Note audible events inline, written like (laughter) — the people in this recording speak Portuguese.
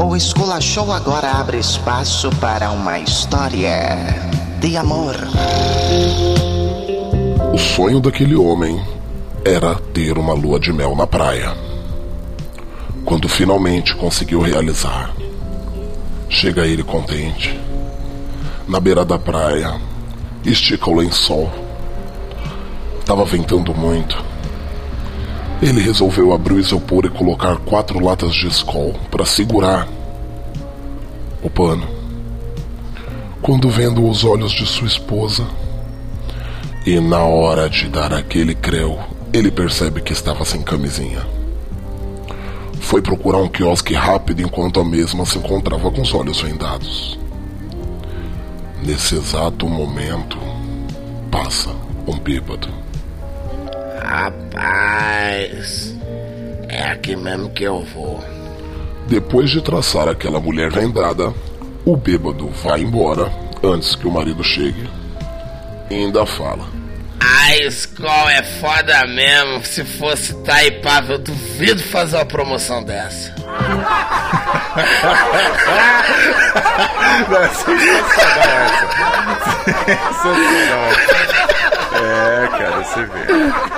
O Escola Show agora abre espaço para uma história de amor. O sonho daquele homem era ter uma lua de mel na praia. Quando finalmente conseguiu realizar, chega ele contente, na beira da praia, estica o lençol. Tava ventando muito. Ele resolveu abrir o isopor e colocar quatro latas de escol para segurar o pano. Quando vendo os olhos de sua esposa, e na hora de dar aquele creu, ele percebe que estava sem camisinha. Foi procurar um quiosque rápido enquanto a mesma se encontrava com os olhos vendados. Nesse exato momento, passa um bêbado. Rapaz, é aqui mesmo que eu vou. Depois de traçar aquela mulher vendada, o bêbado vai embora antes que o marido chegue e ainda fala: A escola é foda mesmo. Se fosse Taipava, eu duvido fazer uma promoção dessa. Não, é sensacional essa. (laughs) Sensacional. É, cara, você vê.